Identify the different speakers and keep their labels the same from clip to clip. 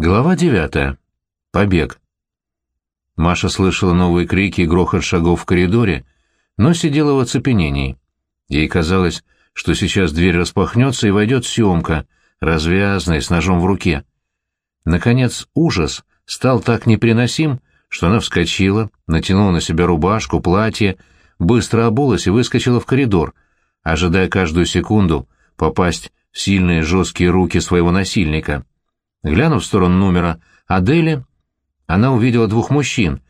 Speaker 1: Глава девятая. Побег. Маша слышала новые крики и грохот шагов в коридоре, но сидела в оцепенении. Ей казалось, что сейчас дверь распахнется и войдет съемка, развязная, с ножом в руке. Наконец ужас стал так неприносим, что она вскочила, натянула на себя рубашку, платье, быстро обулась и выскочила в коридор, ожидая каждую секунду попасть в сильные жесткие руки своего насильника. Глянув в сторону номера Адели, она увидела двух мужчин,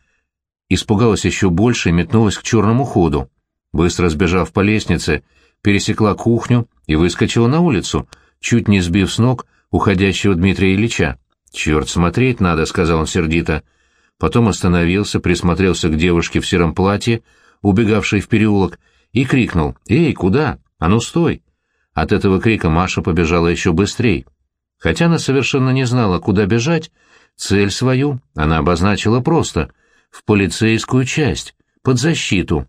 Speaker 1: испугалась еще больше и метнулась к черному ходу. Быстро сбежав по лестнице, пересекла кухню и выскочила на улицу, чуть не сбив с ног уходящего Дмитрия Ильича. «Черт, смотреть надо», — сказал он сердито. Потом остановился, присмотрелся к девушке в сером платье, убегавшей в переулок, и крикнул «Эй, куда? А ну стой!» От этого крика Маша побежала еще быстрее. Хотя она совершенно не знала, куда бежать, цель свою она обозначила просто — в полицейскую часть, под защиту.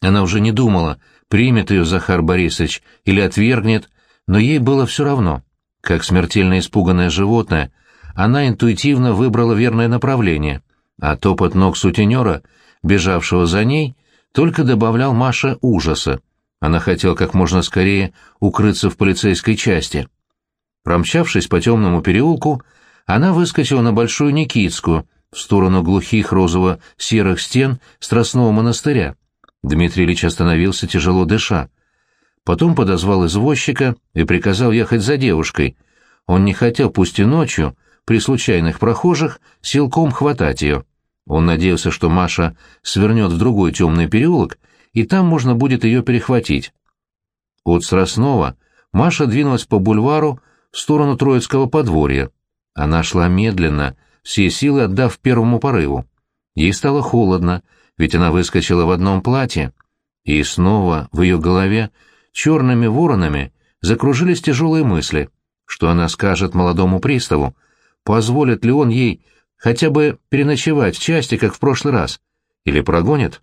Speaker 1: Она уже не думала, примет ее Захар Борисович или отвергнет, но ей было все равно. Как смертельно испуганное животное, она интуитивно выбрала верное направление, а топот ног сутенера, бежавшего за ней, только добавлял Маше ужаса. Она хотела как можно скорее укрыться в полицейской части. Промчавшись по темному переулку, она выскочила на Большую Никитскую, в сторону глухих розово-серых стен Страстного монастыря. Дмитрий Ильич остановился, тяжело дыша. Потом подозвал извозчика и приказал ехать за девушкой. Он не хотел, пусть и ночью, при случайных прохожих, силком хватать ее. Он надеялся, что Маша свернет в другой темный переулок, и там можно будет ее перехватить. От Страстного Маша двинулась по бульвару в сторону Троицкого подворья. Она шла медленно, все силы отдав первому порыву. Ей стало холодно, ведь она выскочила в одном платье. И снова в ее голове черными воронами закружились тяжелые мысли, что она скажет молодому приставу, позволит ли он ей хотя бы переночевать в части, как в прошлый раз, или прогонит.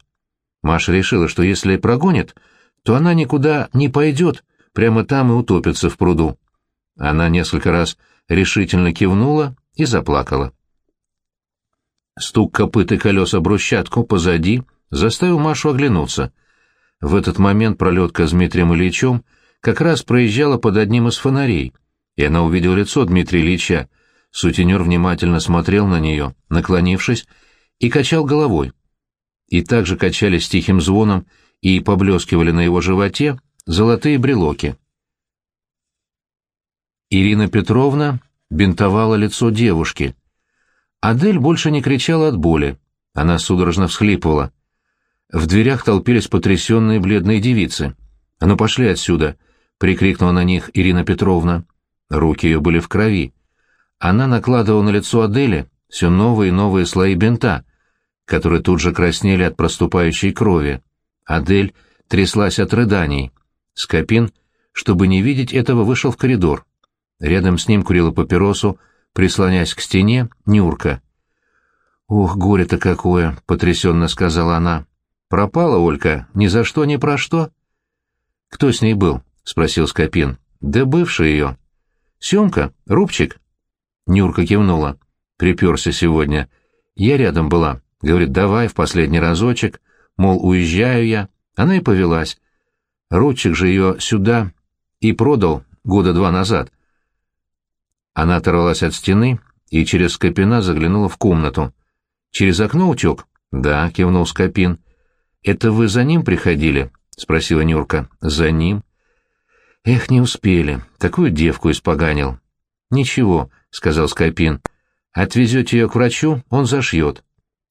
Speaker 1: Маша решила, что если прогонит, то она никуда не пойдет, прямо там и утопится в пруду. Она несколько раз решительно кивнула и заплакала. Стук копыт и колеса брусчатку позади заставил Машу оглянуться. В этот момент пролетка с Дмитрием Ильичем как раз проезжала под одним из фонарей, и она увидела лицо Дмитрия Ильича. Сутенер внимательно смотрел на нее, наклонившись, и качал головой. И также качались тихим звоном и поблескивали на его животе золотые брелоки. Ирина Петровна бинтовала лицо девушки. Адель больше не кричала от боли. Она судорожно всхлипывала. В дверях толпились потрясенные бледные девицы. «А ну пошли отсюда!» — прикрикнула на них Ирина Петровна. Руки ее были в крови. Она накладывала на лицо Адели все новые и новые слои бинта, которые тут же краснели от проступающей крови. Адель тряслась от рыданий. Скопин, чтобы не видеть этого, вышел в коридор. Рядом с ним курила папиросу, прислонясь к стене, Нюрка. «Ох, горе-то какое!» — потрясенно сказала она. «Пропала Олька, ни за что, ни про что». «Кто с ней был?» — спросил Скопин. «Да бывший ее». «Семка? Рубчик?» Нюрка кивнула. «Приперся сегодня. Я рядом была. Говорит, давай в последний разочек. Мол, уезжаю я. Она и повелась. Рубчик же ее сюда и продал года два назад. Она оторвалась от стены и через Скопина заглянула в комнату. «Через окно утек?» «Да», — кивнул Скопин. «Это вы за ним приходили?» — спросила Нюрка. «За ним?» «Эх, не успели. Такую девку испоганил». «Ничего», — сказал Скопин. «Отвезете ее к врачу, он зашьет».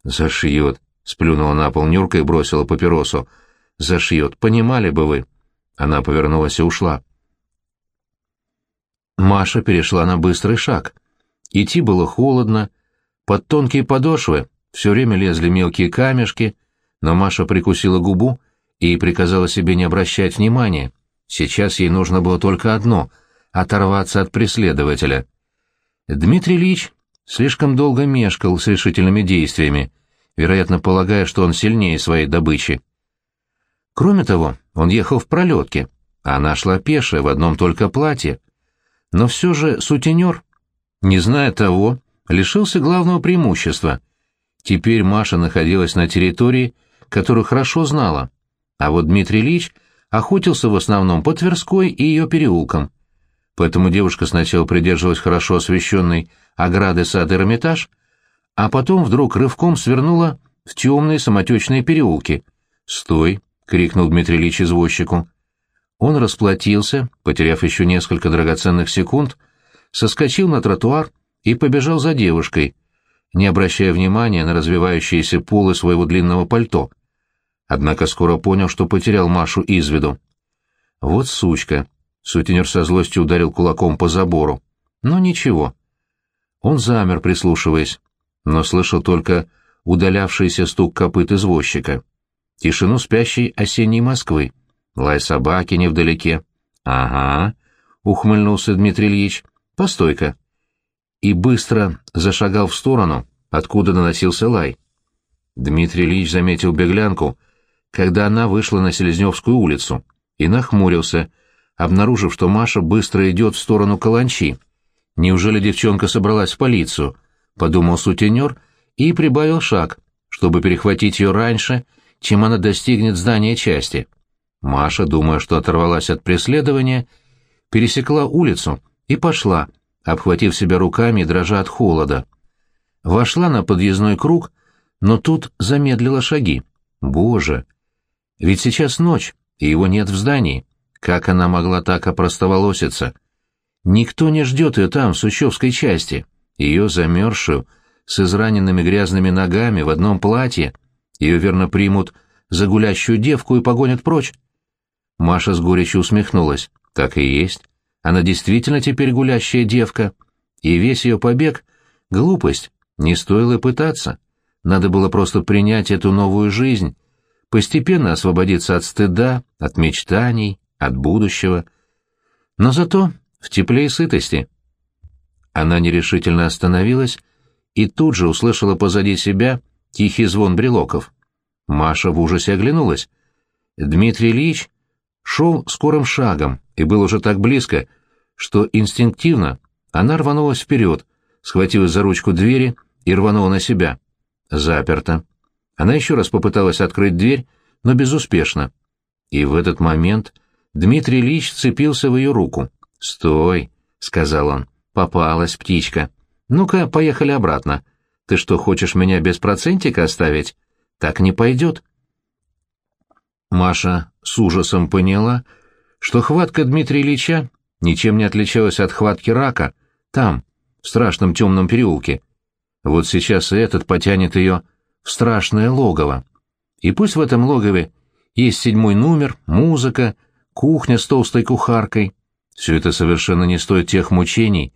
Speaker 1: «Зашьет», — сплюнула на пол Нюрка и бросила папиросу. «Зашьет. Понимали бы вы». Она повернулась и ушла. Маша перешла на быстрый шаг. Идти было холодно, под тонкие подошвы все время лезли мелкие камешки, но Маша прикусила губу и приказала себе не обращать внимания. Сейчас ей нужно было только одно — оторваться от преследователя. Дмитрий Ильич слишком долго мешкал с решительными действиями, вероятно, полагая, что он сильнее своей добычи. Кроме того, он ехал в пролетке, а она шла пешая в одном только платье. Но все же сутенер не зная того, лишился главного преимущества. Теперь Маша находилась на территории, которую хорошо знала, а вот Дмитрий Ильич охотился в основном по Тверской и ее переулкам. Поэтому девушка сначала придерживалась хорошо освещенной ограды сад Эрмитаж, а потом вдруг рывком свернула в темные самотечные переулки. «Стой!» — крикнул Дмитрий Ильич извозчику. Он расплатился, потеряв еще несколько драгоценных секунд, соскочил на тротуар и побежал за девушкой, не обращая внимания на развивающиеся полы своего длинного пальто. Однако скоро понял, что потерял Машу из виду. «Вот сучка!» — сутенер со злостью ударил кулаком по забору. «Ну ничего». Он замер, прислушиваясь, но слышал только удалявшийся стук копыт извозчика. Тишину спящей осенней Москвы. Лай собаки невдалеке. «Ага», — ухмыльнулся Дмитрий Ильич. «Постой-ка» и быстро зашагал в сторону, откуда доносился лай. Дмитрий Ильич заметил беглянку, когда она вышла на Селезневскую улицу, и нахмурился, обнаружив, что Маша быстро идет в сторону Каланчи. «Неужели девчонка собралась в полицию?» — подумал сутенер и прибавил шаг, чтобы перехватить ее раньше, чем она достигнет здания части. Маша, думая, что оторвалась от преследования, пересекла улицу и пошла, обхватив себя руками и дрожа от холода. Вошла на подъездной круг, но тут замедлила шаги. Боже! Ведь сейчас ночь, и его нет в здании. Как она могла так опростоволоситься? Никто не ждет ее там, в Сущевской части. Ее замерзшую, с израненными грязными ногами, в одном платье. Ее верно примут за гулящую девку и погонят прочь. Маша с горечью усмехнулась. Так и есть. Она действительно теперь гулящая девка, и весь ее побег — глупость, не стоило пытаться. Надо было просто принять эту новую жизнь, постепенно освободиться от стыда, от мечтаний, от будущего. Но зато в тепле и сытости. Она нерешительно остановилась и тут же услышала позади себя тихий звон брелоков. Маша в ужасе оглянулась. Дмитрий Ильич шел скорым шагом и был уже так близко, что инстинктивно она рванулась вперед, схватилась за ручку двери и рванула на себя. Заперто. Она еще раз попыталась открыть дверь, но безуспешно. И в этот момент Дмитрий Ильич цепился в ее руку. «Стой!» — сказал он. «Попалась птичка. Ну-ка, поехали обратно. Ты что, хочешь меня без процентика оставить? Так не пойдет». Маша с ужасом поняла, что хватка Дмитрия Ильича ничем не отличалась от хватки рака, там, в страшном темном переулке. Вот сейчас и этот потянет ее в страшное логово. И пусть в этом логове есть седьмой номер, музыка, кухня с толстой кухаркой. Все это совершенно не стоит тех мучений,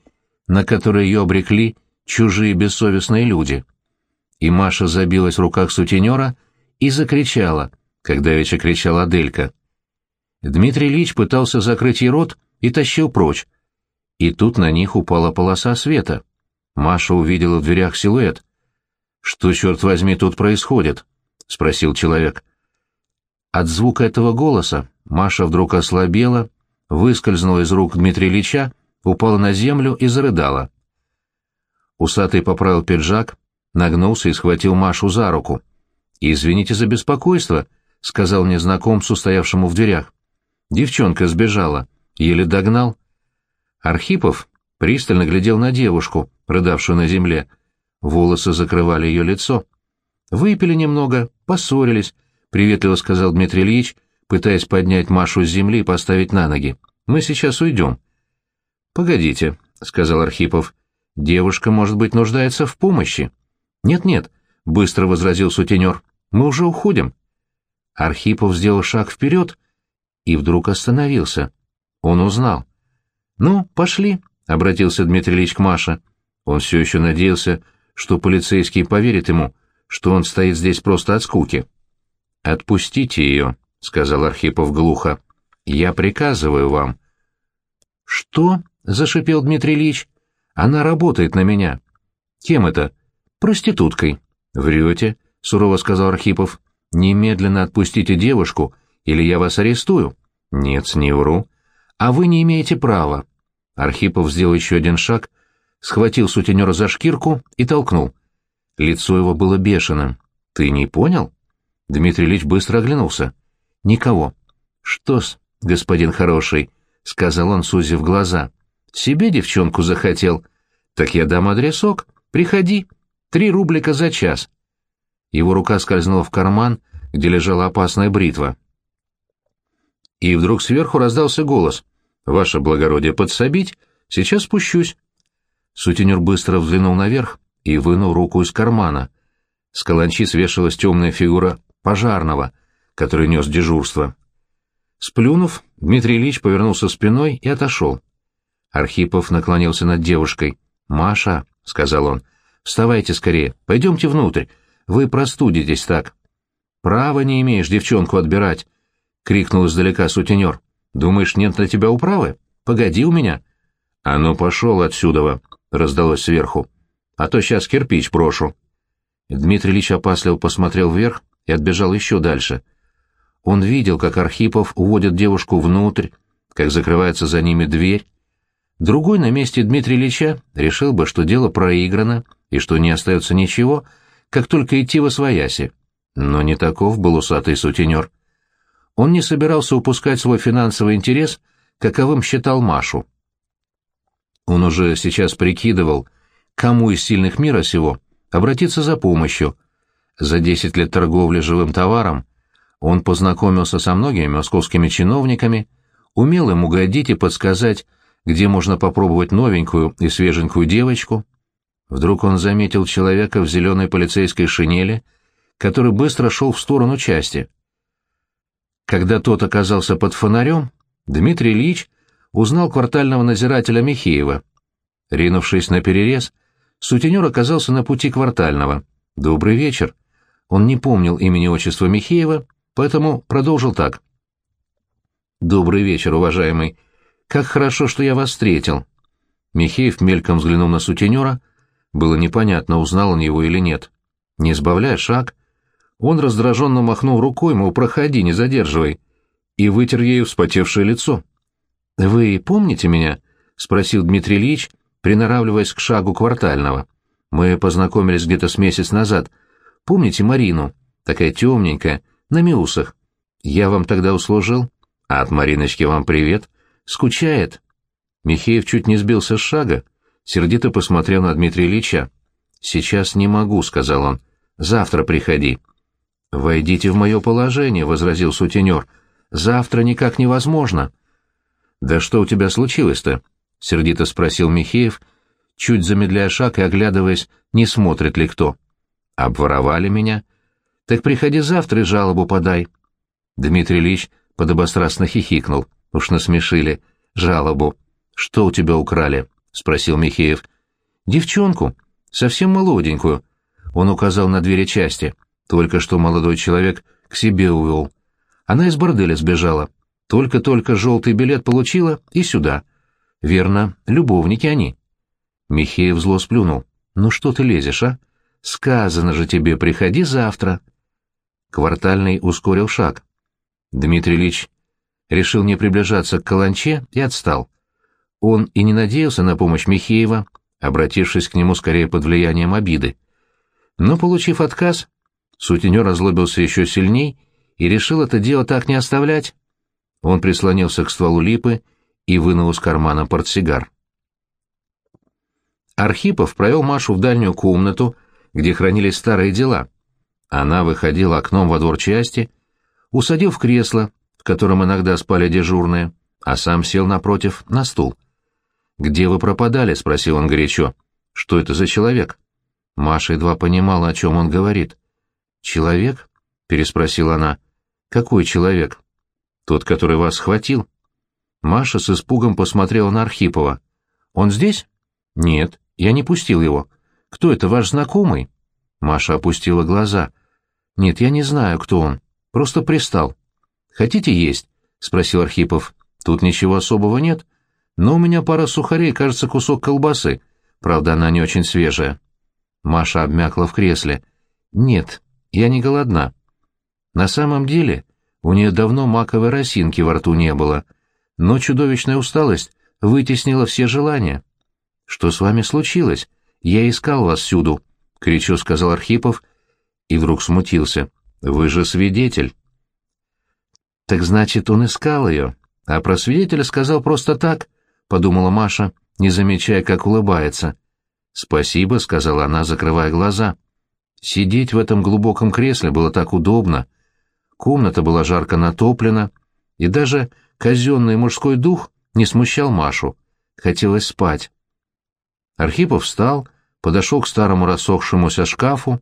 Speaker 1: на которые ее обрекли чужие бессовестные люди. И Маша забилась в руках сутенера и закричала — когда давеча кричала Аделька. Дмитрий Ильич пытался закрыть ей рот и тащил прочь. И тут на них упала полоса света. Маша увидела в дверях силуэт. «Что, черт возьми, тут происходит?» — спросил человек. От звука этого голоса Маша вдруг ослабела, выскользнула из рук Дмитрия Ильича, упала на землю и зарыдала. Усатый поправил пиджак, нагнулся и схватил Машу за руку. «Извините за беспокойство», — сказал незнакомцу, стоявшему в дверях. Девчонка сбежала. Еле догнал. Архипов пристально глядел на девушку, рыдавшую на земле. Волосы закрывали ее лицо. «Выпили немного, поссорились», — приветливо сказал Дмитрий Ильич, пытаясь поднять Машу с земли и поставить на ноги. «Мы сейчас уйдем». «Погодите», — сказал Архипов. «Девушка, может быть, нуждается в помощи». «Нет-нет», — быстро возразил сутенер. «Мы уже уходим». Архипов сделал шаг вперед и вдруг остановился. Он узнал. «Ну, пошли», — обратился Дмитрий Ильич к Маше. Он все еще надеялся, что полицейский поверит ему, что он стоит здесь просто от скуки. «Отпустите ее», — сказал Архипов глухо. «Я приказываю вам». «Что?» — зашипел Дмитрий Ильич. «Она работает на меня». «Кем это?» «Проституткой». «Врете», — сурово сказал Архипов. «Немедленно отпустите девушку, или я вас арестую». «Нет, не вру». «А вы не имеете права». Архипов сделал еще один шаг, схватил сутенера за шкирку и толкнул. Лицо его было бешеным. «Ты не понял?» Дмитрий Ильич быстро оглянулся. «Никого». «Что-с, господин хороший», — сказал он, сузив глаза. «Себе девчонку захотел. Так я дам адресок. Приходи. Три рублика за час». Его рука скользнула в карман, где лежала опасная бритва. И вдруг сверху раздался голос. «Ваше благородие, подсобить? Сейчас спущусь». Сутенер быстро взглянул наверх и вынул руку из кармана. С каланчи свешивалась темная фигура пожарного, который нес дежурство. Сплюнув, Дмитрий Ильич повернулся спиной и отошел. Архипов наклонился над девушкой. «Маша», — сказал он, — «вставайте скорее, пойдемте внутрь, вы простудитесь так». «Права не имеешь девчонку отбирать», — крикнул издалека сутенер. «Думаешь, нет на тебя управы? Погоди у меня». «А ну, пошел отсюда!» — раздалось сверху. «А то сейчас кирпич брошу». Дмитрий Ильич опасливо посмотрел вверх и отбежал еще дальше. Он видел, как Архипов уводит девушку внутрь, как закрывается за ними дверь. Другой на месте Дмитрия Ильича решил бы, что дело проиграно и что не остается ничего, как только идти во свояси. Но не таков был усатый сутенер. Он не собирался упускать свой финансовый интерес, каковым считал Машу. Он уже сейчас прикидывал, кому из сильных мира сего обратиться за помощью. За десять лет торговли живым товаром он познакомился со многими московскими чиновниками, умел им угодить и подсказать, где можно попробовать новенькую и свеженькую девочку. Вдруг он заметил человека в зеленой полицейской шинели, который быстро шел в сторону части. Когда тот оказался под фонарем, Дмитрий Ильич узнал квартального надзирателя Михеева. Ринувшись на перерез, сутенер оказался на пути квартального. «Добрый вечер». Он не помнил имени отчества Михеева, поэтому продолжил так. «Добрый вечер, уважаемый. Как хорошо, что я вас встретил». Михеев мельком взглянул на сутенера. Было непонятно, узнал он его или нет. Не сбавляя шаг, он раздраженно махнул рукой, мол, проходи, не задерживай, и вытер ею вспотевшее лицо. «Вы помните меня?» — спросил Дмитрий Ильич, приноравливаясь к шагу квартального. «Мы познакомились где-то с месяц назад. Помните Марину? Такая темненькая, на миусах. Я вам тогда услужил. А от Мариночки вам привет. Скучает». Михеев чуть не сбился с шага, сердито посмотрел на Дмитрия Ильича. «Сейчас не могу», — сказал он. «Завтра приходи». «Войдите в мое положение», — возразил сутенер. «Завтра никак невозможно». «Да что у тебя случилось-то?» — сердито спросил Михеев, чуть замедляя шаг и оглядываясь, не смотрит ли кто. «Обворовали меня?» «Так приходи завтра и жалобу подай». Дмитрий Ильич подобострастно хихикнул. Уж насмешили. «Жалобу. Что у тебя украли?» — спросил Михеев. «Девчонку. Совсем молоденькую». Он указал на двери части. Только что молодой человек к себе увел. Она из борделя сбежала. Только-только желтый билет получила и сюда. Верно, любовники они. Михеев зло сплюнул. Ну что ты лезешь, а? Сказано же тебе, приходи завтра. Квартальный ускорил шаг. Дмитрий Ильич решил не приближаться к каланче и отстал. Он и не надеялся на помощь Михеева, обратившись к нему скорее под влиянием обиды. Но, получив отказ, Сутенер разлобился еще сильней и решил это дело так не оставлять. Он прислонился к стволу липы и вынул из кармана портсигар. Архипов провел Машу в дальнюю комнату, где хранились старые дела. Она выходила окном во двор части, усадил в кресло, в котором иногда спали дежурные, а сам сел напротив, на стул. «Где вы пропадали?» — спросил он горячо. «Что это за человек?» Маша едва понимала, о чем он говорит. «Человек?» — переспросила она. «Какой человек?» «Тот, который вас схватил». Маша с испугом посмотрела на Архипова. «Он здесь?» «Нет, я не пустил его. Кто это, ваш знакомый?» Маша опустила глаза. «Нет, я не знаю, кто он. Просто пристал». «Хотите есть?» — спросил Архипов. «Тут ничего особого нет, но у меня пара сухарей, кажется, кусок колбасы. Правда, она не очень свежая». Маша обмякла в кресле. «Нет, я не голодна. На самом деле у нее давно маковой росинки во рту не было, но чудовищная усталость вытеснила все желания. «Что с вами случилось? Я искал вас всюду», — кричу, сказал Архипов, и вдруг смутился. «Вы же свидетель». «Так значит, он искал ее, а про свидетеля сказал просто так», — подумала Маша, не замечая, как улыбается. «Спасибо», — сказала она, закрывая глаза. Сидеть в этом глубоком кресле было так удобно. Комната была жарко натоплена, и даже казенный мужской дух не смущал Машу. Хотелось спать. Архипов встал, подошел к старому рассохшемуся шкафу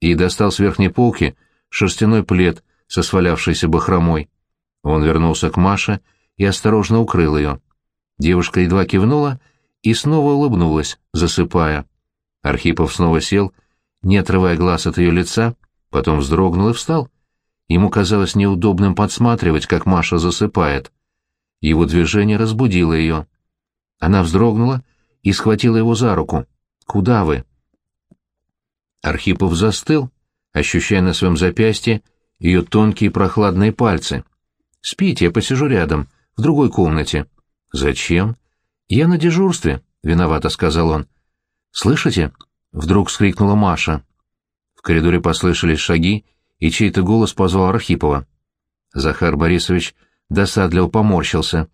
Speaker 1: и достал с верхней полки шерстяной плед со свалявшейся бахромой. Он вернулся к Маше и осторожно укрыл ее. Девушка едва кивнула и снова улыбнулась, засыпая. Архипов снова сел, не отрывая глаз от ее лица, потом вздрогнул и встал. Ему казалось неудобным подсматривать, как Маша засыпает. Его движение разбудило ее. Она вздрогнула и схватила его за руку. «Куда вы?» Архипов застыл, ощущая на своем запястье ее тонкие прохладные пальцы. «Спите, я посижу рядом, в другой комнате». «Зачем?» «Я на дежурстве», — виновато сказал он. «Слышите?» — вдруг вскрикнула Маша. В коридоре послышались шаги, и чей-то голос позвал Архипова. Захар Борисович досадливо поморщился.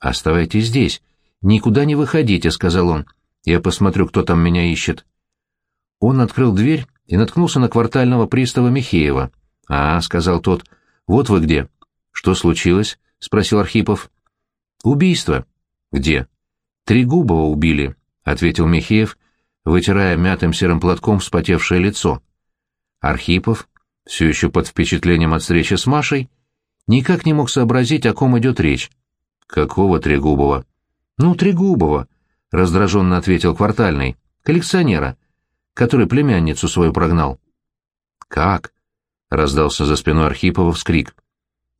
Speaker 1: «Оставайтесь здесь. Никуда не выходите», — сказал он. «Я посмотрю, кто там меня ищет». Он открыл дверь и наткнулся на квартального пристава Михеева. «А», — сказал тот, — «вот вы где». «Что случилось?» — спросил Архипов. «Убийство». «Где?» «Трегубова убили», — ответил Михеев, вытирая мятым серым платком вспотевшее лицо. Архипов, все еще под впечатлением от встречи с Машей, никак не мог сообразить, о ком идет речь. «Какого Трегубова?» «Ну, Трегубова», — раздраженно ответил квартальный, — «коллекционера, который племянницу свою прогнал». «Как?» — раздался за спиной Архипова вскрик.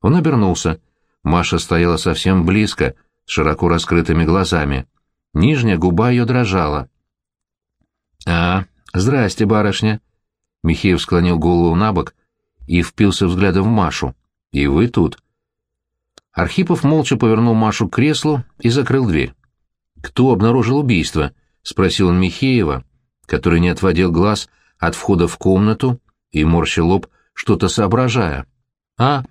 Speaker 1: Он обернулся. Маша стояла совсем близко, с широко раскрытыми глазами. Нижняя губа ее дрожала. «А, здрасте, барышня!» Михеев склонил голову на бок и впился взглядом в Машу. «И вы тут?» Архипов молча повернул Машу к креслу и закрыл дверь. «Кто обнаружил убийство?» — спросил он Михеева, который не отводил глаз от входа в комнату и морщил лоб, что-то соображая. «А,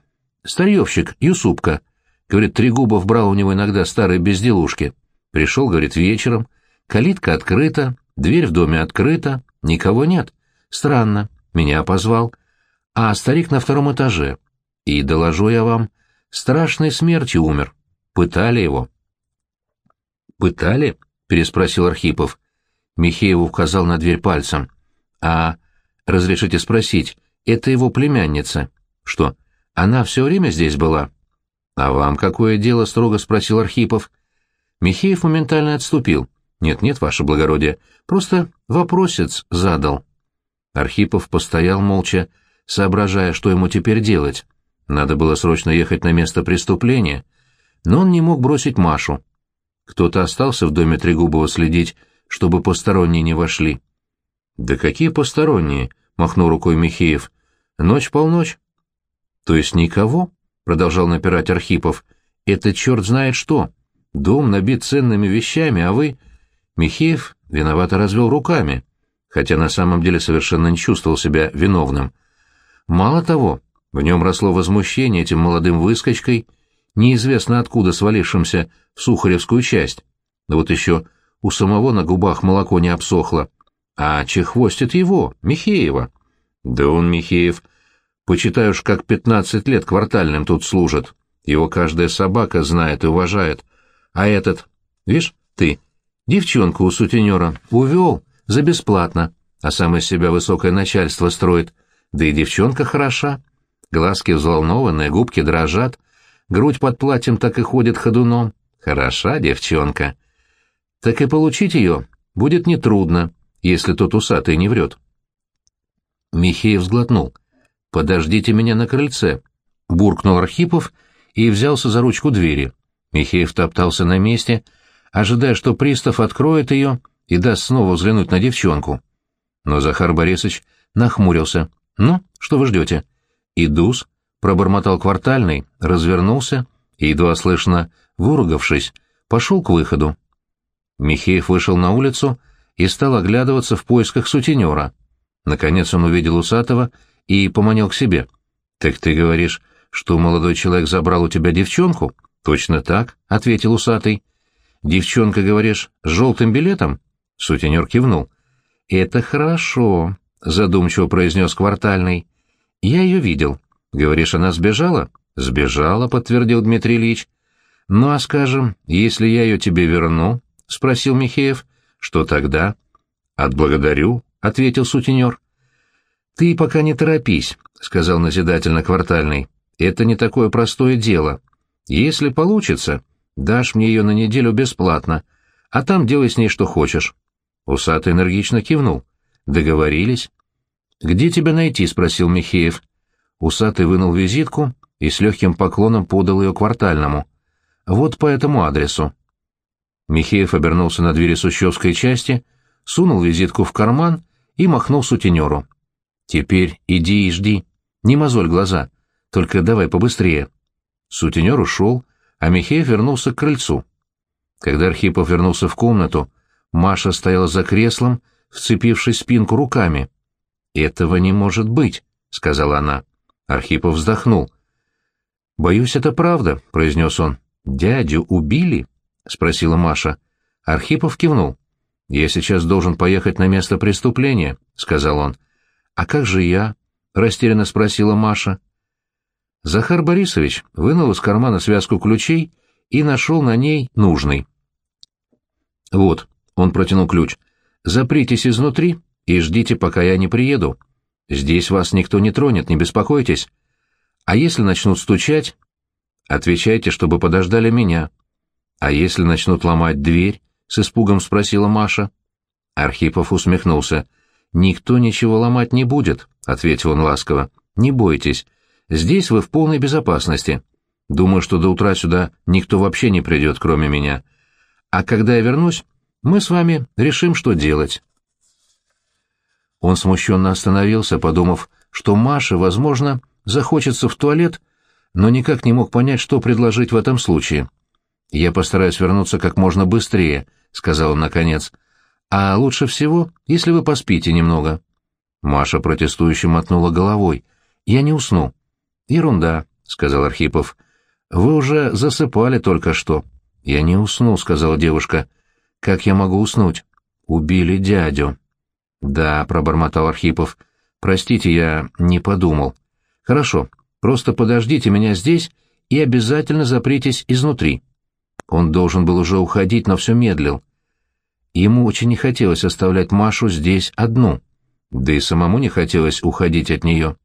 Speaker 1: старьевщик, Юсупка. Говорит, Трегубов брал у него иногда старые безделушки. Пришел, говорит, вечером. Калитка открыта, дверь в доме открыта, никого нет. Странно, меня позвал. А старик на втором этаже. И, доложу я вам, страшной смертью умер. Пытали его. «Пытали?» — переспросил Архипов. Михеев указал на дверь пальцем. «А, разрешите спросить, это его племянница?» «Что, она все время здесь была?» «А вам какое дело?» — строго спросил Архипов. Михеев моментально отступил. «Нет-нет, ваше благородие, просто вопросец задал». Архипов постоял молча, соображая, что ему теперь делать. Надо было срочно ехать на место преступления, но он не мог бросить Машу. Кто-то остался в доме Трегубова следить, чтобы посторонние не вошли. «Да какие посторонние?» — махнул рукой Михеев. «Ночь-полночь». «То есть никого?» — продолжал напирать Архипов. «Это черт знает что. Дом набит ценными вещами, а вы...» Михеев виновато развел руками хотя на самом деле совершенно не чувствовал себя виновным. Мало того, в нем росло возмущение этим молодым выскочкой, неизвестно откуда свалившимся в Сухаревскую часть. Да вот еще у самого на губах молоко не обсохло. А чехвостит его, Михеева. Да он, Михеев, почитай уж как пятнадцать лет квартальным тут служит. Его каждая собака знает и уважает. А этот, видишь, ты, девчонку у сутенера увел, за бесплатно, а сам из себя высокое начальство строит. Да и девчонка хороша. Глазки взволнованные, губки дрожат, грудь под платьем так и ходит ходуном. Хороша девчонка. Так и получить ее будет нетрудно, если тот усатый не врет. Михеев сглотнул. «Подождите меня на крыльце», — буркнул Архипов и взялся за ручку двери. Михеев топтался на месте, ожидая, что пристав откроет ее и даст снова взглянуть на девчонку. Но Захар Борисович нахмурился. «Ну, что вы ждете?» «Идус», — пробормотал квартальный, развернулся и, едва слышно, выругавшись, пошел к выходу. Михеев вышел на улицу и стал оглядываться в поисках сутенера. Наконец он увидел Усатого и поманил к себе. «Так ты говоришь, что молодой человек забрал у тебя девчонку?» «Точно так», — ответил Усатый. «Девчонка, говоришь, с желтым билетом?» Сутенер кивнул. «Это хорошо», — задумчиво произнес Квартальный. «Я ее видел. Говоришь, она сбежала?» «Сбежала», — подтвердил Дмитрий Ильич. «Ну, а скажем, если я ее тебе верну?» — спросил Михеев. «Что тогда?» «Отблагодарю», — ответил сутенер. «Ты пока не торопись», — сказал назидательно Квартальный. «Это не такое простое дело. Если получится, дашь мне ее на неделю бесплатно, а там делай с ней что хочешь». Усатый энергично кивнул. «Договорились?» «Где тебя найти?» — спросил Михеев. Усатый вынул визитку и с легким поклоном подал ее квартальному. «Вот по этому адресу». Михеев обернулся на двери Сущевской части, сунул визитку в карман и махнул сутенеру. «Теперь иди и жди. Не мозоль глаза. Только давай побыстрее». Сутенер ушел, а Михеев вернулся к крыльцу. Когда Архипов вернулся в комнату, Маша стояла за креслом, вцепившись спинку руками. «Этого не может быть», — сказала она. Архипов вздохнул. «Боюсь, это правда», — произнес он. «Дядю убили?» — спросила Маша. Архипов кивнул. «Я сейчас должен поехать на место преступления», — сказал он. «А как же я?» — растерянно спросила Маша. Захар Борисович вынул из кармана связку ключей и нашел на ней нужный. «Вот», — он протянул ключ, — «запритесь изнутри и ждите, пока я не приеду. Здесь вас никто не тронет, не беспокойтесь. А если начнут стучать, отвечайте, чтобы подождали меня. А если начнут ломать дверь?» — с испугом спросила Маша. Архипов усмехнулся. «Никто ничего ломать не будет», — ответил он ласково. «Не бойтесь. Здесь вы в полной безопасности. Думаю, что до утра сюда никто вообще не придет, кроме меня. А когда я вернусь, мы с вами решим, что делать». Он смущенно остановился, подумав, что Маше, возможно, захочется в туалет, но никак не мог понять, что предложить в этом случае. «Я постараюсь вернуться как можно быстрее», — сказал он наконец. «А лучше всего, если вы поспите немного». Маша протестующе мотнула головой. «Я не усну». «Ерунда», — сказал Архипов. «Вы уже засыпали только что». «Я не усну», — сказала девушка. «Как я могу уснуть?» «Убили дядю». «Да», — пробормотал Архипов. «Простите, я не подумал». «Хорошо, просто подождите меня здесь и обязательно запритесь изнутри». Он должен был уже уходить, но все медлил. Ему очень не хотелось оставлять Машу здесь одну, да и самому не хотелось уходить от нее.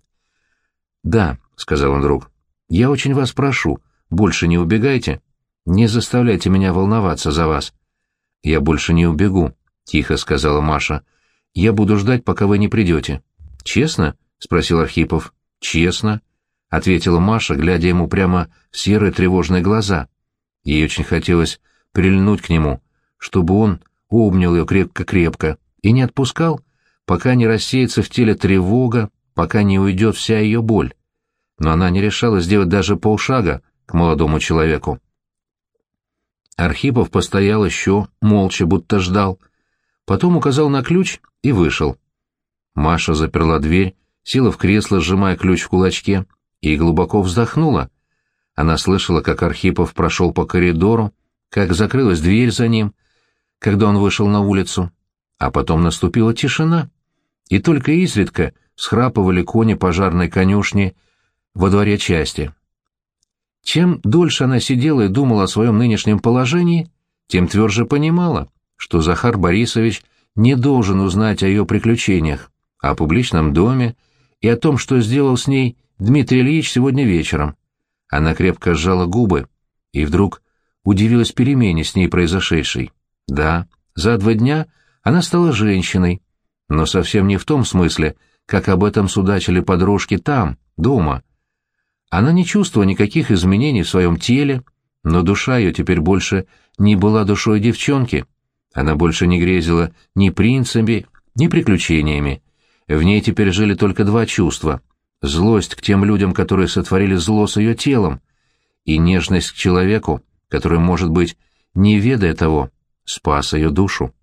Speaker 1: «Да», — сказал он вдруг, — «я очень вас прошу, больше не убегайте, не заставляйте меня волноваться за вас». «Я больше не убегу», — тихо сказала Маша. «Я буду ждать, пока вы не придете». «Честно?» — спросил Архипов. «Честно», — ответила Маша, глядя ему прямо в серые тревожные глаза. Ей очень хотелось прильнуть к нему, чтобы он обнял ее крепко-крепко и не отпускал, пока не рассеется в теле тревога, пока не уйдет вся ее боль. Но она не решалась сделать даже полшага к молодому человеку. Архипов постоял еще, молча, будто ждал. Потом указал на ключ и вышел. Маша заперла дверь, села в кресло, сжимая ключ в кулачке, и глубоко вздохнула. Она слышала, как Архипов прошел по коридору, как закрылась дверь за ним, когда он вышел на улицу. А потом наступила тишина, и только изредка схрапывали кони пожарной конюшни во дворе части. Чем дольше она сидела и думала о своем нынешнем положении, тем тверже понимала, что Захар Борисович не должен узнать о ее приключениях, о публичном доме и о том, что сделал с ней Дмитрий Ильич сегодня вечером. Она крепко сжала губы и вдруг удивилась перемене с ней произошедшей. Да, за два дня она стала женщиной, но совсем не в том смысле, как об этом судачили подружки там, дома. Она не чувствовала никаких изменений в своем теле, но душа ее теперь больше не была душой девчонки. Она больше не грезила ни принцами, ни приключениями. В ней теперь жили только два чувства злость к тем людям, которые сотворили зло с ее телом, и нежность к человеку, который, может быть, не ведая того, спас ее душу.